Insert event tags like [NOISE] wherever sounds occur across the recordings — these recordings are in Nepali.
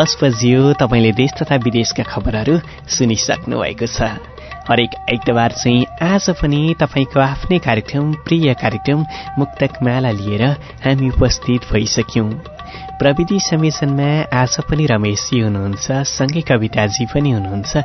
दस बजियो तपाईँले देश तथा विदेशका खबरहरू सुनिसक्नु भएको छ। हरेक आइतबार चाहिँ आज पनि तपाईँको आफ्नै कार्यक्रम प्रिय कार्यक्रम मुक्तक माला लिएर हामी उपस्थित भइसक्यौँ। प्रविधि संयोजनमा आज पनि रमेशजी हुनुहुन्छ सँगै कविताजी पनि हुनुहुन्छ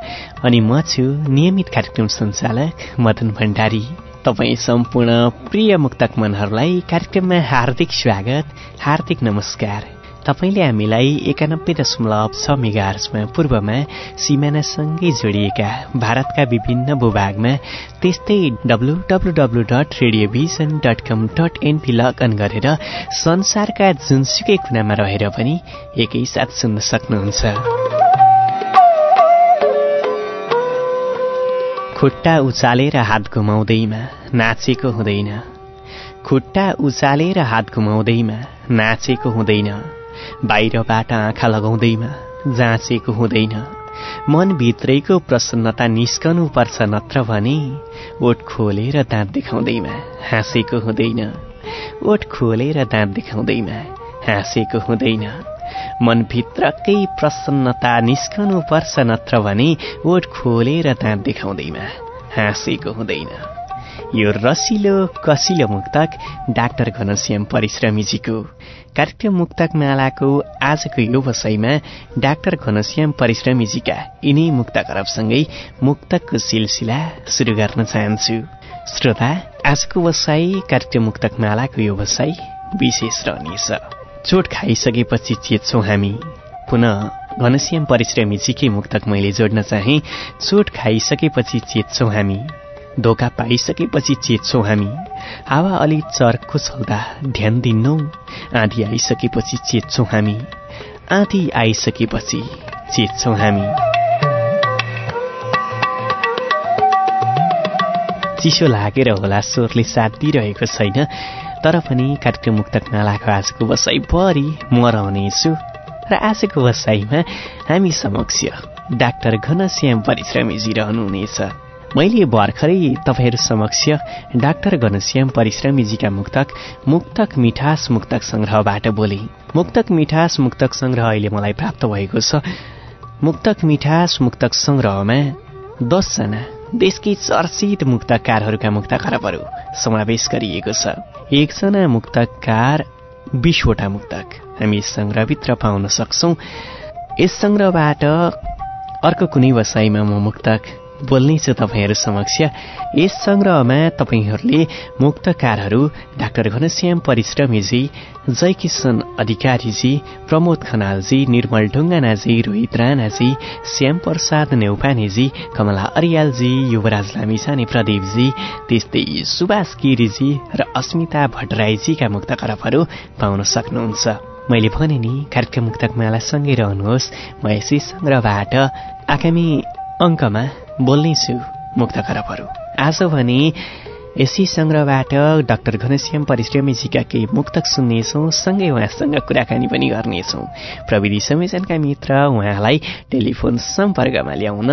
अनि म छु नियमित कार्यक्रम सञ्चालक मदन भण्डारी। तपाईँ सम्पूर्ण प्रिय मुक्तक मनहरूलाई कार्यक्रममा हार्दिक स्वागत हार्दिक नमस्कार। तपाईँले हामीलाई एकानब्बे दशमलव छ मेगार्समा पूर्वमा सिमानासँगै जोडिएका भारतका विभिन्न भूभागमा त्यस्तै W dot radiovision dot com dot NP log on गरेर संसारका जुनसुकै कुनामा रहेर पनि एकैसाथ सुन्न सक्नुहुन्छ। खुट्टा उचालेर हात घुमाउँदैमा नाचेको हुँदैन। खुट्टा उचालेर हात घुमाउँदैमा नाचेको हुँदैन। बाहिरबाट आँखा लगाउँदैमा जाँचेको हुँदैन। मनभित्रैको प्रसन्नता निस्कनु पर्छ नत्र भने ओठ खोलेर दाँत देखाउँदैमा हाँसेको हुँदैन। ओठ खोलेर दाँत देखाउँदैमा हाँसेको हुँदैन। मनभित्रकै प्रसन्नता निस्कनु पर्छ नत्र भने ओठ खोलेर दाँत देखाउँदैमा हाँसेको हुँदैन। यो रसिलो कसिलो मुक्तक डाक्टर घनश्याम परिश्रमीजीको कार्यक्रम मुक्तक मालाको आजको यो वसाईमा डाक्टर घनश्याम परिश्रमीजीका यिनै मुक्त करबसँगै मुक्तकको सिलसिला सुरु गर्न चाहन्छु। श्रोता आजको वसाई कार्यक्रम मुक्तक मालाको यो वसाई विशेष रहनेछ। चोट खाइसकेपछि चेत्छौँ हामी। पुनः घनश्याम परिश्रमीजीकै मुक्तक मैले जोड्न चाहे। चोट खाइसकेपछि चेत्छौँ हामी। धोका पाइसकेपछि चेत्छौँ हामी। हावा अलि चर्को चल्दा ध्यान दिन्नौ। आँधी आइसकेपछि चेत्छौँ हामी। आँधी आइसकेपछि चेत्छौँ हामी। चिसो लागेर होला स्वरले साथ दिइरहेको छैन। तर पनि कार्यक्रम मुक्तक नालाको आजको बसाइभरि म रहनेछु। र आजको बसाइमा हामी समक्ष डाक्टर घनश्याम परिश्रमीजी रहनुहुनेछ। मैले भर्खरै तपाईँहरू समक्ष डाक्टर घनश्याम परिश्रमीजीका मुक्तक मुक्तक मिठास मुक्तक सङ्ग्रहबाट बोले। मुक्तक मिठास मुक्तक सङ्ग्रह अहिले मलाई प्राप्त भएको छ। मुक्तक मिठास मुक्तक सङ्ग्रहमा दसजना देशकै चर्चित मुक्तकारहरूका मुक्त खरबहरू समावेश गरिएको छ। एकजना मुक्तकार बिसवटा मुक्तक। हामी यस सङ्ग्रहभित्र पाउन सक्छौँ। यस सङ्ग्रहबाट अर्को कुनै वसाइमा म मुक्तक बोल्नेछु तपाईँहरू समक्ष। यस सङ्ग्रहमा तपाईँहरूले मुक्तकारहरू डाक्टर घनश्याम परिश्रमीजी जयकिशन अधिकारीजी प्रमोद खनालजी निर्मल ढुङ्गानाजी रोहित राणाजी श्याम प्रसाद नेौपानेजी कमला अरियालजी युवराज लामिछाने प्रदीपजी त्यस्तै सुभाष गिरीजी र अस्मिता भट्टराईजीका मुक्त करपहरू पाउन सक्नुहुन्छ। मैले भने नि कार्यक्रम मुक्तक मालासँगै रहनुहोस्। म यसै सङ्ग्रहबाट आगामी अङ्कमा बोल्नेछु मुक्त खरबहरू। आज भने यसै सङ्ग्रहबाट डाक्टर घनश्याम परिश्रमीजीका केही मुक्तक सुन्नेछौँ सँगै उहाँसँग कुराकानी पनि गर्नेछौँ। प्रविधि संयोजनका मित्र उहाँलाई टेलिफोन सम्पर्कमा ल्याउन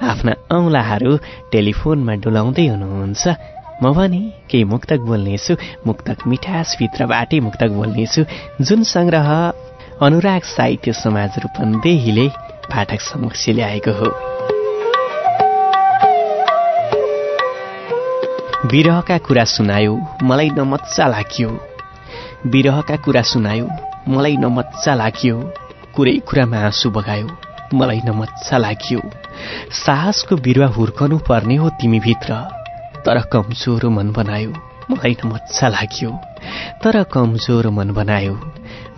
आफ्ना औँलाहरू टेलिफोनमा डुलाउँदै हुनुहुन्छ। म भने केही मुक्तक बोल्नेछु मुक्तक मिठासभित्रबाटै मुक्तक बोल्नेछु। जुन सङ्ग्रह अनुराग साहित्य समाज रूपन्देहीले पाठक समक्ष ल्याएको हो। विरहका कुरा सुनायो मलाई नमच्चा लाग्यो। विरहका कुरा सुनायो मलाई नमच्चा लाग्यो। कुरै कुरामा आँसु बगायो मलाई न मजा लाग्यो। साहसको बिरुवा हुर्कनु पर्ने हो तिमीभित्र। तर कमजोरो मन बनायो मलाई न मजा लाग्यो। तर कमजोरो मन बनायो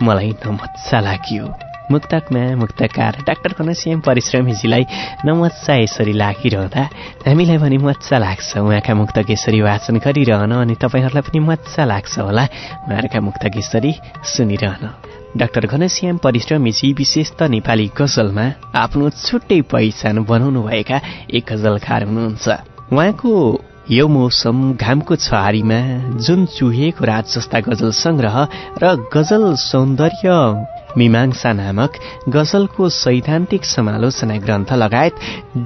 मलाई न मजा लाग्यो। मुक्तकमा मुक्तकार डाक्टर घनश्याम परिश्रमीजीलाई नमजा यसरी लागिरहँदा हामीलाई पनि मजा लाग्छ। उहाँका मुक्तक यसरी वाचन गरिरहन अनि तपाईँहरूलाई पनि मजा लाग्छ होला। उहाँहरूका मुक्तक यसरी सुनिरहन। डाक्टर घनश्याम परिश्रमीजी विशेष त नेपाली गजलमा आफ्नो छुट्टै पहिचान बनाउनुभएका एक गजलकार हुनुहुन्छ। उहाँको यो मौसम घामको छहारीमा जुन चुहेको रात जस्ता गजल संग्रह र गजल सौन्दर्य मीमांसा नामक गजलको सैद्धान्तिक समालोचना ग्रन्थ लगायत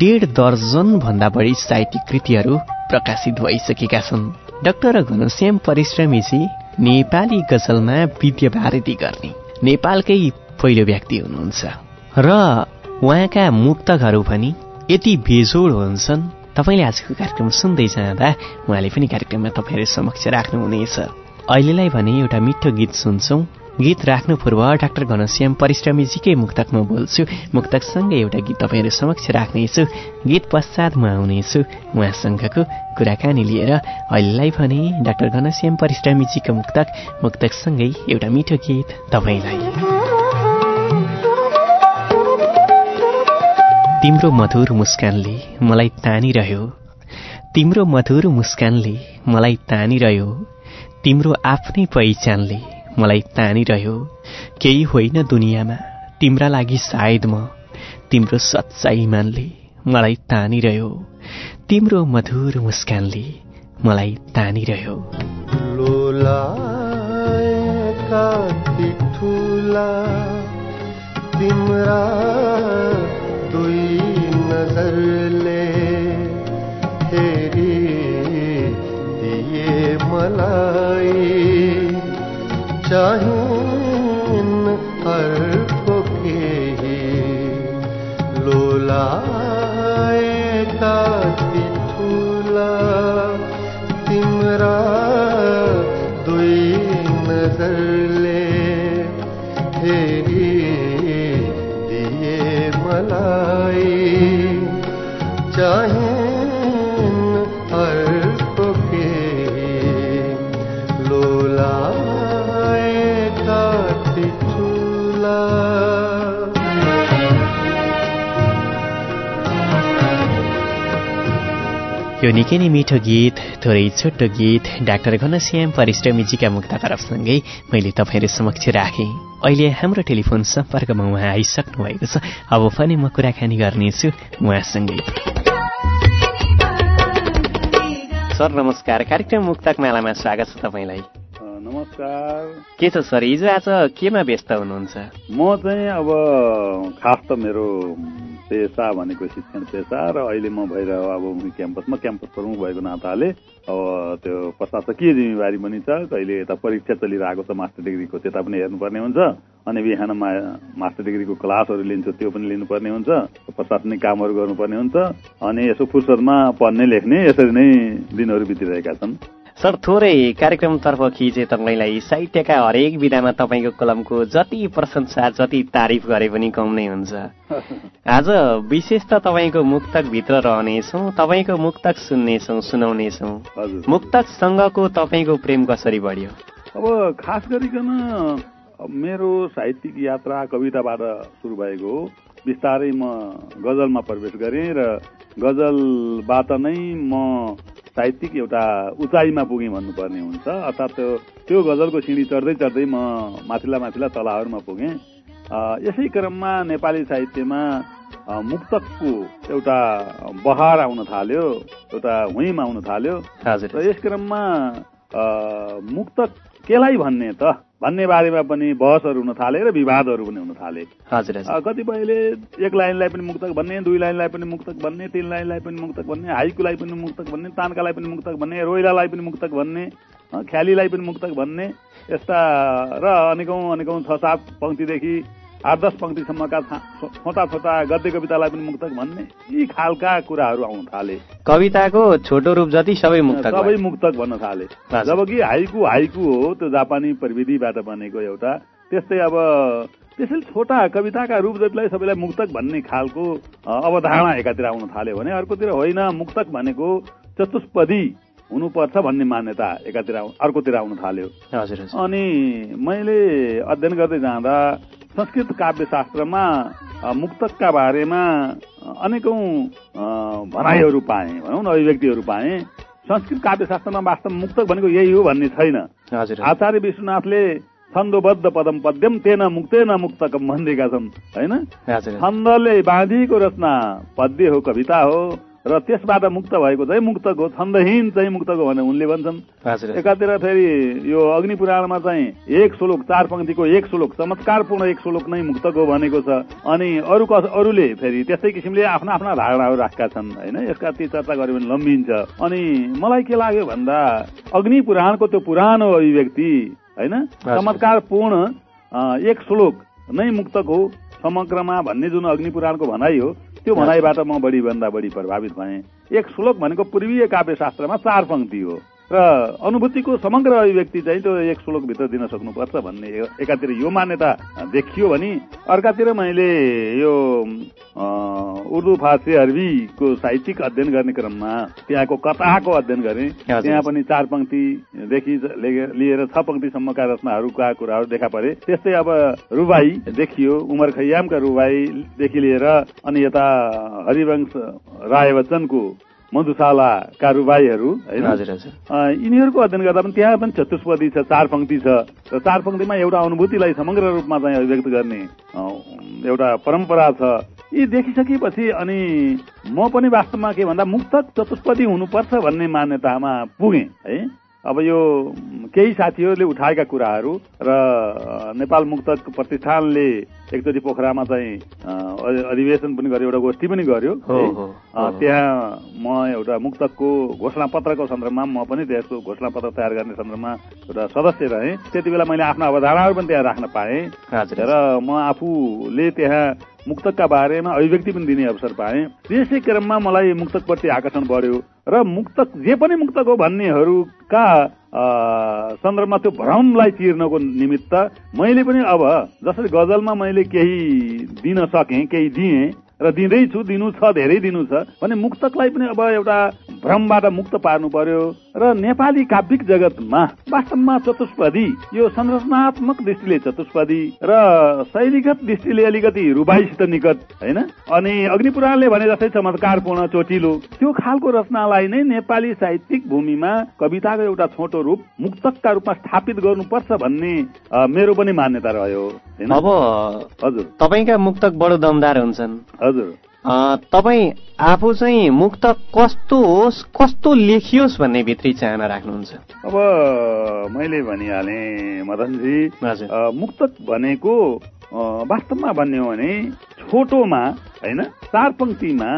डेढ दर्जन भन्दा बढी साहित्यिक कृतिहरू प्रकाशित भइसकेका छन्। डाक्टर घनश्याम परिश्रमीजी नेपाली गजलमा विद्या भारती गर्ने नेपालकै पहिलो व्यक्ति हुनुहुन्छ। र उहाँका मुक्तकहरू पनि यति बेजोड हुन्छन्। तपाईँले आजको कार्यक्रम सुन्दै जाँदा उहाँले पनि कार्यक्रममा तपाईँहरू समक्ष राख्नुहुनेछ। अहिलेलाई भने एउटा मिठो गीत सुन्छौँ। गीत राख्नु पूर्व डाक्टर घनश्याम परिश्रमीजीकै मुक्तक म बोल्छु। मुक्तकसँगै एउटा गीत तपाईँहरू समक्ष राख्नेछु। गीत पश्चात म आउनेछु। उहाँसँगको कुराकानी लिएर अहिलेलाई भने डाक्टर घनश्याम परिश्रमीजीको मुक्तक। मुक्तकसँगै एउटा मिठो गीत तपाईँलाई। तिम्रो मधुर मुस्कानले मलाई तानिरह्यो। तिम्रो मधुर मुस्कानले मलाई तानिरह्यो। तिम्रो आफ्नै पहिचानले मलाई तानिरह्यो। केही होइन दुनियाँमा। तिम्रा लागि सायद म तिम्रो सच्चा इमानले मलाई तानिरह्यो। तिम्रो मधुर मुस्कानले मलाई तानिरह्यो। मलाई। चाहिन् अर्को केही लोलाएका ठुला तिम्रा दुई नजरले निकै नै मिठो गीत थोरै छोटो गीत डाक्टर घनश्याम परिश्रमीजीका मुक्त तरफसँगै मैले तपाईँहरू समक्ष राखेँ। अहिले हाम्रो टेलिफोन सम्पर्कमा उहाँ आइसक्नु भएको छ। अब पनि म कुराकानी गर्नेछु उहाँसँगै। सर नमस्कार। कार्यक्रम मुक्तक मालामा स्वागत छ तपाईँलाई। नमस्कार। के छ सर हिजो आज केमा व्यस्त हुनुहुन्छ? म चाहिँ अब खास त मेरो पेसा भनेको शिक्षण पेसा र अहिले म भइरह अब क्याम्पसमा क्याम्पस प्रमुख भएको नाताले। अब त्यो प्रशासकीय जिम्मेवारी पनि छ। कहिले यता परीक्षा चलिरहेको छ मास्टर डिग्रीको त्यता पनि हेर्नुपर्ने हुन्छ। अनि बिहान मास्टर डिग्रीको क्लासहरू लिन्छु त्यो पनि लिनुपर्ने हुन्छ। प्रशासनिक कामहरू गर्नुपर्ने हुन्छ। अनि यसो फुर्सदमा पढ्ने लेख्ने यसरी नै दिनहरू बितिरहेका छन्। सर थोरै कार्यक्रमतर्फ खिचे तपाईँलाई। साहित्यका हरेक विधामा तपाईँको कलमको जति प्रशंसा जति तारिफ गरे पनि कम नै हुन्छ। [LAUGHS] आज विशेष त तपाईँको मुक्तकभित्र रहनेछौँ तपाईँको मुक्तक सुन्नेछौँ सुनाउनेछौँ। मुक्तकसँगको तपाईँको प्रेम कसरी बढ्यो? अब खास गरिकन मेरो साहित्यिक यात्रा कविताबाट सुरु भएको हो। बिस्तारै म गजलमा प्रवेश गरेँ र गजलबाट नै म साहित्यिक एउटा उचाइमा पुगेँ भन्नुपर्ने हुन्छ। अर्थात् त्यो त्यो गजलको सिँढी चढ्दै चढ्दै म माथिल्ला माथिल्ला तलाहरूमा पुगेँ। यसै क्रममा नेपाली साहित्यमा मुक्तकको एउटा बहार आउन थाल्यो एउटा हुइम आउन थाल्यो। र यस क्रममा मुक्तक केलाई भन्ने त? भन्ने बारेमा पनि बहसहरू हुन थाले र विवादहरू पनि हुन थाले। हजुर कतिपयले एक लाइनलाई पनि मुक्तक भन्ने दुई लाइनलाई पनि मुक्तक भन्ने तिन लाइनलाई पनि मुक्तक भन्ने हाइकुलाई पनि मुक्तक भन्ने तानकालाई पनि मुक्तक भन्ने रोइलालाई पनि मुक्तक भन्ने ख्यालीलाई पनि मुक्तक भन्ने यस्ता र अनेकौँ अनेकौँ छ सात पङ्क्तिदेखि आठ दस पङ्क्तिसम्मका छोटा छोटा गद्य कवितालाई पनि मुक्तक भन्ने। यी खालका कुराहरू आउन थाले। कविताको छोटो रूप जति सबै मुक्त सबै मुक्तक भन्न थाले। जबकि हाइकु हाइकु हो त्यो जापानी प्रविधिबाट बनेको एउटा। त्यस्तै अब त्यसैले छोटा कविताका रूप जतिलाई सबैलाई मुक्तक भन्ने खालको अवधारणा एकातिर आउन थाल्यो भने अर्कोतिर होइन। मुक्तक भनेको चतुष्पदी हुनुपर्छ भन्ने मान्यता एकातिर अर्कोतिर आउन थाल्यो। अनि मैले अध्ययन गर्दै जाँदा संस्कृत काव्यशास्त्रमा मुक्तकका बारेमा अनेकौं भनाइहरू पाएँ भनौँ न अभिव्यक्तिहरू पाएँ। संस्कृत काव्यशास्त्रमा वास्तव मुक्तक भनेको यही हो भन्ने छैन। आचार्य विश्वनाथले छन्दोबद्ध पदम पद्यम तेन मुक्तेन मुक्तकम भनिदिएका छन् होइन? छन्दले बाँधिएको रचना पद्य हो कविता हो। र त्यसबाट मुक्त भएको चाहिँ मुक्तक छन्दहीन चाहिँ मुक्तक हो भने उनले भन्छन्। एकातिर फेरि यो अग्नि पुराणमा चाहिँ एक श्लोक चार पङ्क्तिको एक श्लोक चमत्कारपूर्ण एक श्लोक नै मुक्तक भनेको छ। अनि अरू कस अरूले फेरि त्यस्तै किसिमले आफ्ना आफ्ना धारणाहरू राखेका छन् होइन? यसका ती चर्चा गर्यो भने लम्बिन्छ। अनि मलाई के लाग्यो भन्दा अग्नि पुराणको त्यो पुरानो अभिव्यक्ति होइन? चमत्कारपूर्ण एक श्लोक नै मुक्तक हो समग्रमा भन्ने जुन अग्नि पुराणको भनाइ हो त्यो भनाइबाट म बढी भन्दा बढी प्रभावित भएँ। एक श्लोक भनेको पूर्वीय काव्यशास्त्रमा चार पङ्क्ति हो र अनुभूतिको समग्र अभिव्यक्ति चाहिँ त्यो एक श्लोकभित्र दिन सक्नुपर्छ भन्ने एकातिर यो मान्यता देखियो भने अर्कातिर मैले यो उर्दू फारसी अरबीको साहित्यिक अध्ययन गर्ने क्रममा त्यहाँको कथाको अध्ययन गरेँ। त्यहाँ पनि चार पङ्क्तिदेखि लिएर छ पङ्क्तिसम्मका रचनाहरूका कुराहरू देखा परे त्यस्तै अब रुबाई देखियो उमर खैयामका रुबाईदेखि लिएर अनि यता हरिवंश राय बच्चनको मधुशालाका रुबाईहरू होइन? यिनीहरूको अध्ययन गर्दा पनि त्यहाँ पनि चतुष्पदी छ चार पङ्क्ति छ। र चार पङ्क्तिमा एउटा अनुभूतिलाई समग्र रूपमा चाहिँ अभिव्यक्त गर्ने एउटा परम्परा छ। यी देखिसकेपछि अनि म पनि वास्तवमा के भन्दा मुक्तक चतुष्पदी हुनुपर्छ भन्ने मान्यतामा पुगेँ है? अब यो केही साथीहरूले उठाएका कुराहरू र नेपाल मुक्तक प्रतिष्ठानले एकचोटि पोखरामा चाहिँ अधिवेशन पनि गर्यो एउटा गोष्ठी पनि गर्यो। त्यहाँ म एउटा मुक्तकको घोषणा पत्रको सन्दर्भमा म पनि त्यसको घोषणा पत्र तयार गर्ने सन्दर्भमा एउटा सदस्य रहेँ। त्यति बेला मैले आफ्ना अवधारणाहरू पनि त्यहाँ राख्न पाएँ। र म आफूले त्यहाँ मुक्तकका बारेमा अभिव्यक्ति पनि दिने अवसर पाएँ। त्यसै क्रममा मलाई मुक्तकप्रति आकर्षण बढ्यो। र मुक्तक जे पनि मुक्तक हो भन्नेहरूका सन्दर्भमा त्यो भ्रमलाई चिर्नको निमित्त मैले पनि अब जसरी गजलमा मैले केही दिन सकेँ केही दिएँ र दिँदैछु दिनु छ धेरै दिनु छ भने मुक्तकलाई पनि अब एउटा भ्रमबाट मुक्त पार्नु पर्यो र नेपाली काव्यिक जगतमा वास्तवमा चतुष्पदी यो संरचनात्मक दृष्टिले चतुष्पदी र शैलीगत दृष्टिले अलिकति रुबाईसित निकट होइन? अनि अग्निपुराणले भने जस्तै चमत्कारपूर्ण चोटिलो त्यो खालको रचनालाई नै नेपाली साहित्यिक भूमिमा कविताको एउटा छोटो रूप मुक्तकका रूपमा स्थापित गर्नुपर्छ भन्ने मेरो पनि मान्यता रह्यो अब हजुर। तपाईँका मुक्तक बडो दमदार हुन्छन्। हजुर। तपाईँ आफू चाहिँ मुक्त कस्तो होस् कस्तो लेखियोस् भन्ने भित्री चाहना राख्नुहुन्छ? अब मैले भनिहालेँ मदनजी। मुक्तक भनेको वास्तवमा भन्ने हो भने छोटोमा होइन चार पङ्क्तिमा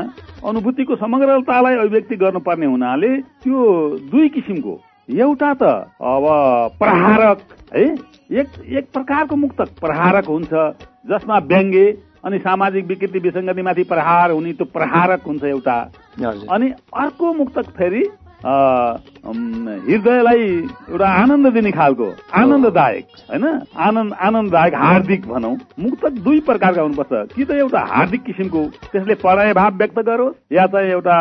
अनुभूतिको समग्रतालाई अभिव्यक्ति गर्नुपर्ने हुनाले त्यो दुई किसिमको एउटा त अब प्रहारक है? एक एक प्रकारको मुक्तक प्रहारक हुन्छ जसमा व्यङ्ग्य अनि सामाजिक विकृति विसङ्गतिमाथि प्रहार हुने त्यो प्रहारक [LAUGHS] हुन्छ एउटा। अनि अर्को मुक्तक फेरि हृदयलाई एउटा आनन्द दिने खालको आनन्ददायक होइन? आनन्द आनन्ददायक हार्दिक भनौँ। मुक्तक दुई प्रकारका हुनुपर्छ। कि त एउटा हार्दिक किसिमको त्यसले प्रणय भाव व्यक्त गरोस् या चाहिँ एउटा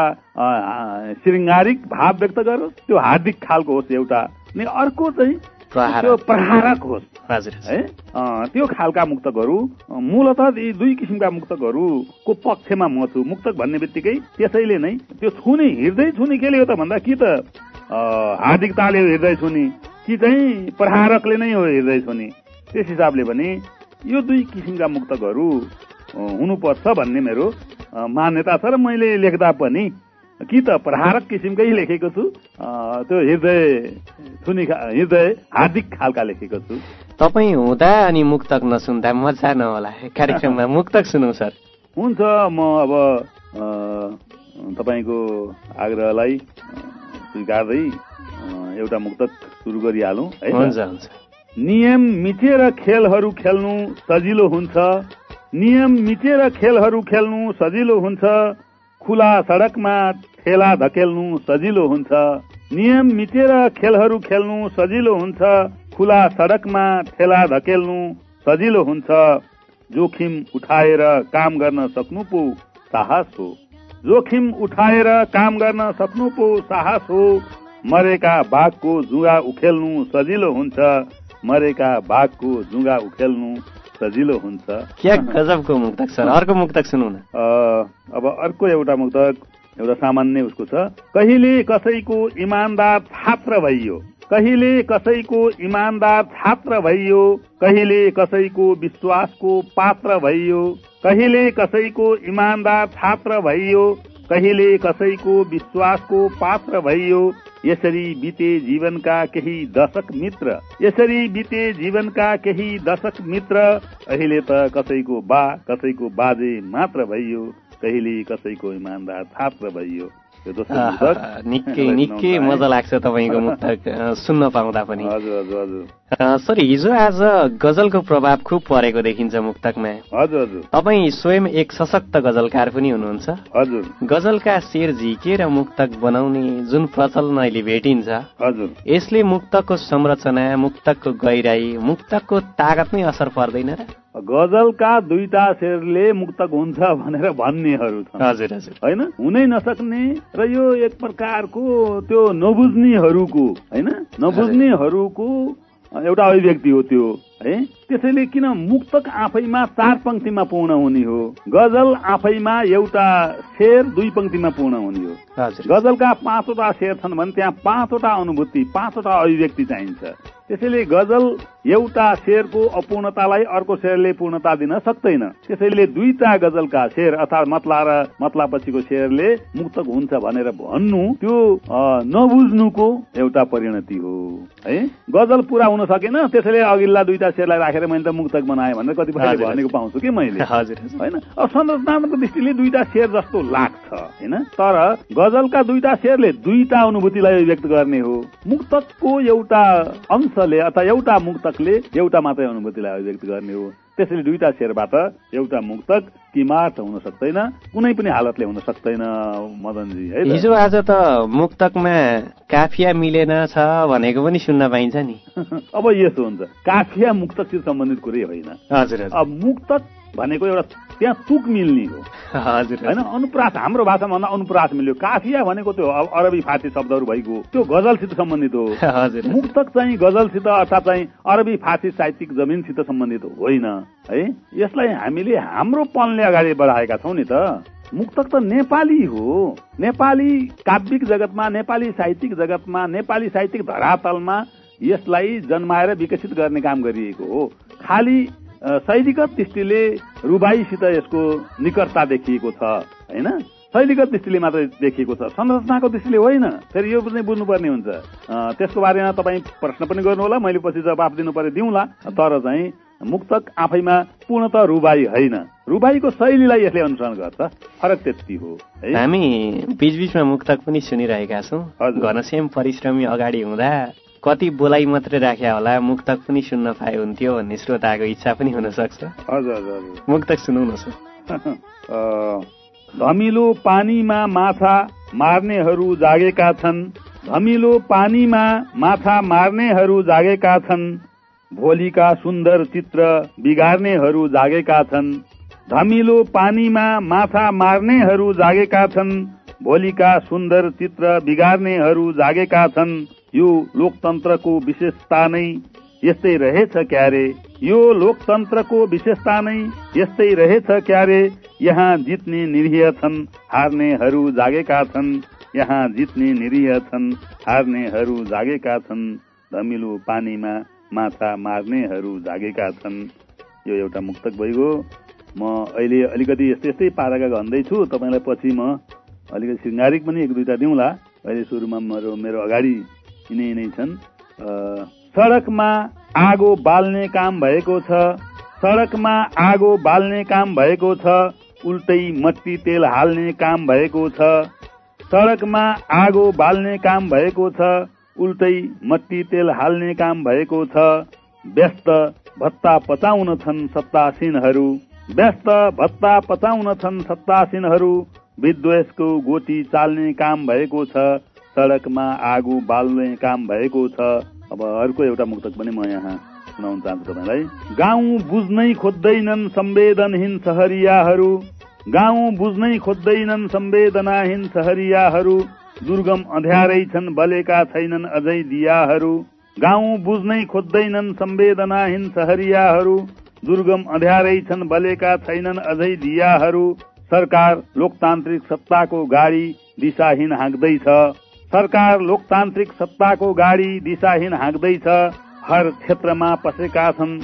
श्रृङ्गारिक भाव व्यक्त गरोस् त्यो हार्दिक खालको होस् एउटा। अनि अर्को चाहिँ। त्यो प्रहारक होस्। हजुर है? त्यो खालका मुक्तकहरू मूलतः यी दुई किसिमका मुक्तकहरूको पक्षमा म छु। मुक्तक भन्ने बित्तिकै त्यसैले नै त्यो छुने हृदय छुने केले हो त भन्दा कि त हार्दिकताले हृदय छुने कि चाहिँ प्रहारकले नै हो हृदय छुने। त्यस हिसाबले पनि यो दुई किसिमका मुक्तकहरू हुनुपर्छ भन्ने मेरो मान्यता छ र मैले लेख्दा पनि। कि त प्रहारक किसिमकै लेखेको छु? त्यो हृदय खा- हृदय हार्दिक खालका लेखेको छु। तपाईँ हुँदा अनि मुक्तक नसुन्दा मजा नहोला। [LAUGHS] कार्यक्रममा मुक्तक सुनौ सर। हुन्छ म अब तपाईँको आग्रहलाई स्वीकार्दै एउटा मुक्तक सुरु गरिहालौँ है? हुन्छ हुन्छ। नियम मिचेर खेलहरू खेल्नु सजिलो हुन्छ। नियम मिचेर खेलहरू खेल्नु सजिलो हुन्छ। खुला सडकमा ठेला धकेल्नु सजिलो हुन्छ। नियम मिचेर खेलहरू खेल्नु सजिलो हुन्छ। खुला सडकमा ठेला धकेल्नु सजिलो हुन्छ। जोखिम उठाएर काम गर्न सक्नु पो साहस हो। जोखिम उठाएर काम गर्न सक्नु पो साहस हो। मरेका बाघको जुगा उखेल्नु सजिलो हुन्छ। मरेका बाघको जुगा उखेल्नु सजिलो हुन्छ। क्या गजबको मुक्तक सर? [LAUGHS] अर्को मुक्तक सुनौ न। अब अर्को एउटा मुक्तक एउटा सामान्य उसको छ। कहिले कसैको इमान्दार छात्र भइयो? कहिले कसैको इमान्दार छात्र भइयो? कहिले कसैको विश्वासको पात्र भइयो? कहिले कसैको इमान्दार छात्र भइयो? कहिले कसैको विश्वासको पात्र भइयो? यसरी बिते जीवनका केही दशक मित्र यसरी बिते जीवनका केही दशक मित्र अहिले त कसैको बा कसैको बाजे मात्र भइयो कहिले कसैको इमान्दार छात्र भइयो। यो निकै [LAUGHS] निकै [LAUGHS] मजा लाग्छ तपाईँको मुक्तक सुन्न पाउँदा पनि। हजुर हजुर हजुर। अ, सर हिजो आज गजलको प्रभाव खुब परेको देखिन्छ मुक्तकमा। हजुर हजुर। तपाईँ स्वयं एक सशक्त गजलकार पनि हुनुहुन्छ। हजुर। गजलका शेर झिकेर मुक्तक बनाउने जुन प्रचलन अहिले भेटिन्छ हजुर। यसले मुक्तकको संरचना मुक्तकको गहिराई मुक्तकको तागतमै असर पर्दैन र। गजलका दुईटा शेरले मुक्तक हुन्छ भनेर भन्नेहरू छन्। हजुर हजुर। होइन? हुनै नसक्ने र यो एक प्रकारको त्यो नबुझ्नेहरूको होइन? नबुझ्नेहरूको एउटा अभिव्यक्ति हो त्यो है? त्यसैले किन मुक्तक आफैमा चार पङ्क्तिमा पूर्ण हुने हो? गजल आफैमा एउटा शेर दुई पङ्क्तिमा पूर्ण हुने हो। गजलका पाँचवटा शेर छन् भने त्यहाँ पाँचवटा अनुभूति पाँचवटा अभिव्यक्ति चाहिन्छ। त्यसैले गजल एउटा शेरको अपूर्णतालाई अर्को शेरले पूर्णता दिन सक्दैन। त्यसैले दुईटा गजलका शेर अर्थात् मतला र मतला पछिको शेरले मुक्तक हुन्छ भनेर भन्नु त्यो नबुझ्नुको एउटा परिणति हो। है? गजल पुरा हुन सकेन त्यसैले अघिल्ला दुईटा शेरलाई राखेर मैले त मुक्तक बनाएँ भनेर कतिपय। भनेको पाउँछु कि मैले? [LAUGHS] हजुर होइन? अब संरचनात्मक दृष्टिले दुईटा शेर जस्तो लाग्छ होइन? तर गजलका दुईटा शेरले दुईटा अनुभूतिलाई अभिव्यक्त गर्ने हो। मुक्तकको एउटा अंशले अथवा एउटा मुक्तकले एउटा मात्रै अनुभूतिलाई अभिव्यक्त गर्ने हो। त्यसैले दुईटा शेरबाट एउटा मुक्तक किमार्थ हुन सक्दैन कुनै पनि हालतले हुन सक्दैन मदनजी है? हिजो आज त मुक्तकमा काफिया मिलेन छ भनेको पनि सुन्न पाइन्छ नि। [LAUGHS] अब यसो हुन्छ काफिया मुक्तकसित सम्बन्धित कुरै होइन। हजुर। अब मुक्तक भनेको एउटा त्यहाँ तुक मिल्ने हो। हजुर होइन? अनुप्रास हाम्रो भाषामा भन्दा अनुप्रास मिल्यो। काफिया भनेको त्यो अरबी फारसी शब्दहरू भइगयो त्यो गजलसित सम्बन्धित हो। [LAUGHS] हजुर। मुक्तक चाहिँ गजलसित अर्थात् चाहिँ अरबी फारसी साहित्यिक जमिनसित सम्बन्धित होइन? है? यसलाई हामीले हाम्रो पनले अगाडि बढाएका छौँ नि त। मुक्तक त नेपाली हो। नेपाली काव्यिक जगतमा नेपाली साहित्यिक जगतमा नेपाली साहित्यिक धरातलमा यसलाई जन्माएर विकसित गर्ने काम गरिएको हो। खालि शैलीगत दृष्टिले रुबाईसित यसको निकटता देखिएको छ होइन? शैलीगत दृष्टिले मात्रै देखिएको छ। संरचनाको दृष्टिले होइन। फेरि यो पनि बुझ्नुपर्ने हुन्छ। त्यसको बारेमा तपाईँ प्रश्न पनि गर्नुहोला मैले पछि जवाफ दिनु पर्यो दिउँला। तर चाहिँ मुक्तक आफैमा पूर्णत रुबाई होइन। रुबाईको शैलीलाई यसले अनुसरण गर्छ। फरक त्यति हो हामी बीचबीचमा मुक्तक पनि सुनिरहेका छौँ। घनश्याम परिश्रमी अगाडि हुँदा कति बोलाइ मात्रै राखे होला मुक्तक पनि सुन्न पाए हुन्थ्यो भन्ने श्रोताको इच्छा पनि हुन सक्छ मुक्तक सर। [LAUGHS] अ, धमिलो पानीमा माछा मार्नेहरू जागेका छन् धमिलो पानीमा माछा मार्नेहरू जागेका छन् भोलिका सुन्दर चित्र बिगार्नेहरू जागेका छन् धमिलो पानीमा माछा मार्नेहरू जागेका छन् भोलिका सुन्दर चित्र बिगार्नेहरू जागेका छन् यो लोकतन्त्रको विशेषता नै यस्तै रहेछ क्यारे। यो लोकतन्त्रको विशेषता नै यस्तै रहेछ क्यारे। यहाँ जित्ने निरीह छन् हार्नेहरू जागेका छन्। यहाँ जित्ने निरीह छन् हार्नेहरू जागेका छन्। धमिलो पानीमा माछा मार्नेहरू जागेका छन्। यो एउटा मुक्तक भइगयो। म अहिले अलिकति यस्तै यस्तै पाराका भन्दैछु। तपाईँलाई पछि म अलिकति शृङ्गारिक पनि एक दुईटा दिउँला। अहिले सुरुमा मेरो मेरो अगाडि यिनै यिनै छन्। सडकमा आगो बाल्ने काम भएको छ। सडकमा आगो बाल्ने काम भएको छ। उल्टै मट्टी तेल हाल्ने काम भएको छ। सडकमा आगो बाल्ने काम भएको छ। उल्टै मट्टी तेल हाल्ने काम भएको छ। व्यस्त भत्ता पचाउन छन् सत्तासीनहरू। व्यस्त भत्ता पचाउन छन् सत्तासीनहरू। विद्वेषको गोटी चाल्ने काम भएको छ। सडकमा आगो बाल्ने काम भएको छ। अब अर्को एउटा मुक्तक पनि म यहाँ सुनाउन चाहन्छु तपाईँलाई। गाउँ बुझ्नै खोज्दैनन् संवेदनहीन सहरियाहरू। गाउँ बुझ्नै खोज्दैनन् संवेदनाहीन सहरियाहरू। दुर्गम अँध्यारै छन् बलेका छैनन् अझै दियाहरू। गाउँ बुझ्नै खोज्दैनन् संवेदनाहीन सहरियाहरू। दुर्गम अँध्यारै छन् बलेका छैनन् अझै दियाहरू। सरकार लोकतान्त्रिक सत्ताको गाडी दिशाहीन हाँक्दैछ। सरकार लोकतान्त्रिक सत्ताको गाडी दिशाहीन हाँक्दैछ। हर क्षेत्रमा पसेका छन्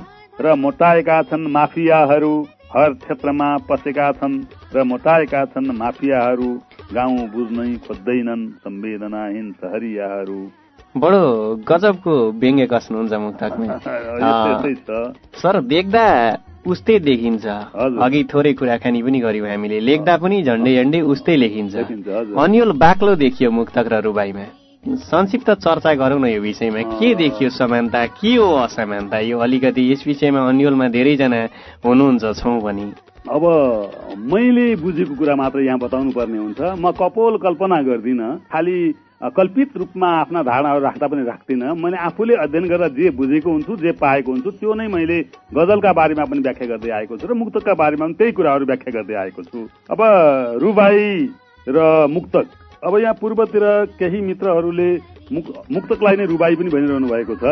र मोटाएका छन् माफियाहरू। हर क्षेत्रमा पसेका छन् र मोटाएका छन् माफियाहरू। गाउँ बुझ्नै खोज्दैनन् संवेदनाहीन सहरियाहरू। बडो गजबको व्यङ्ग्य कस्नुहुन्छ मुक्तकमा [LAUGHS] सर देख्दा उस्तै देखिन्छ। अघि थोरै कुराकानी पनि गर्यौँ हामीले। लेख्दा पनि झन्डै झन्डै उस्तै लेखिन्छ। अन्यल बाक्लो देखियो मुक्तक र रुबाईमा। संक्षिप्त चर्चा गरौँ न यो विषयमा। के देखियो समानता? के हो असमानता? यो अलिकति यस विषयमा अन्यलमा धेरैजना हुनुहुन्छ छौँ पनि। अब मैले बुझेको कुरा मात्र यहाँ बताउनु पर्ने हुन्छ। म कपोल कल्पना गर्दिनँ। खालि कल्पित रूपमा आफ्ना धारणाहरू राख्दा पनि राख्दिनँ। मैले आफूले अध्ययन गरेर जे बुझेको हुन्छु जे पाएको हुन्छु त्यो नै मैले गजलका बारेमा पनि व्याख्या गर्दै आएको छु र मुक्तकका बारेमा पनि त्यही कुराहरू व्याख्या गर्दै आएको छु। अब रुबाई र मुक्तक। अब यहाँ पूर्वतिर केही मित्रहरूले मुक- मुक्तकलाई नै रुबाई पनि भनिरहनु भएको छ।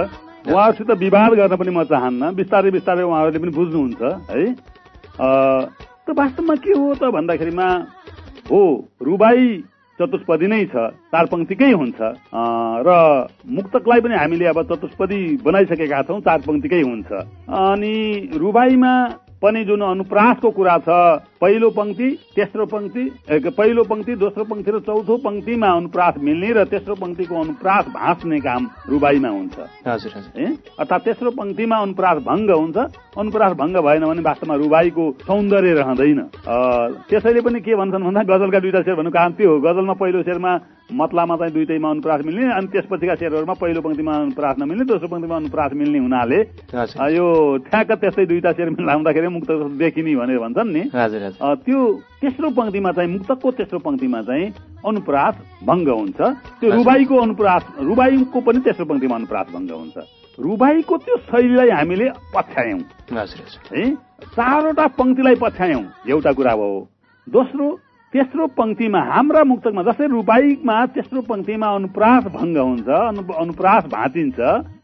उहाँहरूसित विवाद गर्न पनि म चाहन्न। बिस्तारै बिस्तारै उहाँहरूले पनि बुझ्नुहुन्छ है? त वास्तवमा के हो त भन्दाखेरिमा हो रुबाई चतुष्पदी नै छ चार पङ्क्तिकै हुन्छ र मुक्तकलाई पनि हामीले अब चतुष्पदी बनाइसकेका छौँ चार पङ्क्तिकै हुन्छ। अनि रुबाईमा पनि जुन अनुप्रासको कुरा छ पहिलो पङ्क्ति तेस्रो पङ्क्ति ए, पहिलो पङ्क्ति दोस्रो पङ्क्ति र चौथो पङ्क्तिमा अनुप्रास मिल्ने र तेस्रो पङ्क्तिको अनुप्रास भाँच्ने काम रुबाईमा हुन्छ। हजुर अर्थात् तेस्रो पङ्क्तिमा अनुप्रास भङ्ग हुन्छ अनुप्रास भङ्ग भएन भने वास्तवमा रुबाईको सौन्दर्य रहँदैन। त्यसैले पनि के भन्छन् भन्दा गजलका दुईटा शेर भन्नु कारण त्यो हो। गजलमा पहिलो शेरमा मतलामा चाहिँ दुइटैमा अनुप्रास मिल्ने अनि त्यसपछिका शेरहरूमा पहिलो पङ्क्तिमा अनुप्रास नमिल्ने दोस्रो पङ्क्तिमा अनुप्रास मिल्ने हुनाले यो ठ्याक्क त्यस्तै दुईटा शेर मिलाउँदाखेरि मुक्त देखिने भनेर भन्छन् नि। त्यो तेस्रो पङ्क्तिमा चाहिँ मुक्तकको तेस्रो पङ्क्तिमा चाहिँ अनुप्रास भङ्ग हुन्छ। त्यो। रुबाईको अनुप्रास रुबाईको पनि तेस्रो पङ्क्तिमा अनुप्रास भङ्ग हुन्छ। रुबाईको त्यो शैलीलाई हामीले पछ्यायौँ। है चारवटा पङ्क्तिलाई पछ्यायौँ। एउटा कुरा हो दोस्रो तेस्रो पङ्क्तिमा हाम्रा मुक्तकमा जस्तै रुबाईमा तेस्रो पङ्क्तिमा अनुप्रास भङ्ग हुन्छ अनु- अनुप्रास भाँचिन्छ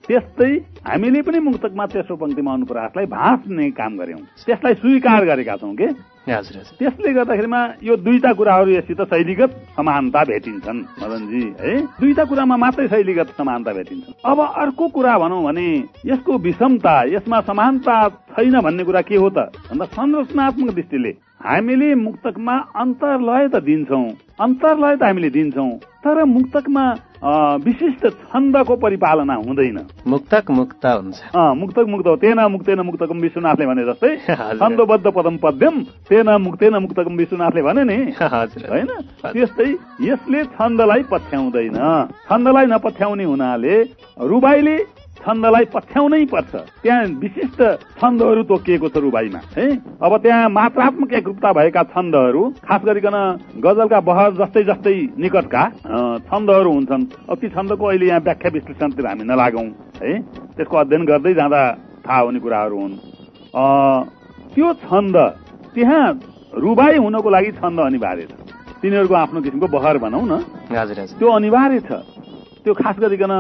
त्यस्तै हामीले पनि मुक्तकमा तेस्रो पङ्क्तिमा अनुप्रासलाई भाँच्ने काम गर्यौँ त्यसलाई स्वीकार गरेका छौँ के? त्यसले गर्दाखेरिमा यो दुईटा कुराहरू यसित शैलीगत समानता भेटिन्छन् मदनजी है? दुईटा कुरामा मात्रै शैलीगत समानता भेटिन्छन्। अब अर्को कुरा भनौँ भने यसको विषमता यसमा समानता छैन भन्ने कुरा के हो त? भन्दा संरचनात्मक दृष्टिले हामीले मुक्तकमा अन्तर्लय त दिन्छौँ अन्तर्लय त हामीले दिन्छौँ तर मुक्तकमा विशिष्ट छन्दको परिपालना हुँदैन। मुक्तक मुक्त हुन्छ। मुक्तक मुक्त हो तेन मुक्तेन मुक्तकम विश्वनाथले भने जस्तै। छन्दबद्ध पदम पद्यम तेन मुक्तेन मुक्तकम विश्वनाथले भने नि। [LAUGHS] होइन? त्यस्तै यसले छन्दलाई पछ्याउँदैन छन्दलाई नपछ्याउने हुनाले रुबाईले छन्दलाई पछ्याउनै पर्छ। त्यहाँ विशिष्ट छन्दहरू तोकिएको छ रुबाईमा है? अब त्यहाँ मात्रात्मक एकरूपता भएका छन्दहरू खास गरिकन गजलका बहर जस्तै जस्तै निकटका छन्दहरू हुन्छन्। अब ती छन्दको अहिले यहाँ व्याख्या विश्लेषणतिर हामी नलागौँ है? त्यसको अध्ययन गर्दै जाँदा थाहा हुने कुराहरू हुन्। त्यो छन्द त्यहाँ रुबाई हुनको लागि छन्द अनिवार्य छ। तिनीहरूको आफ्नो किसिमको बहर भनौँ न। त्यो अनिवार्य छ। त्यो खास गरिकन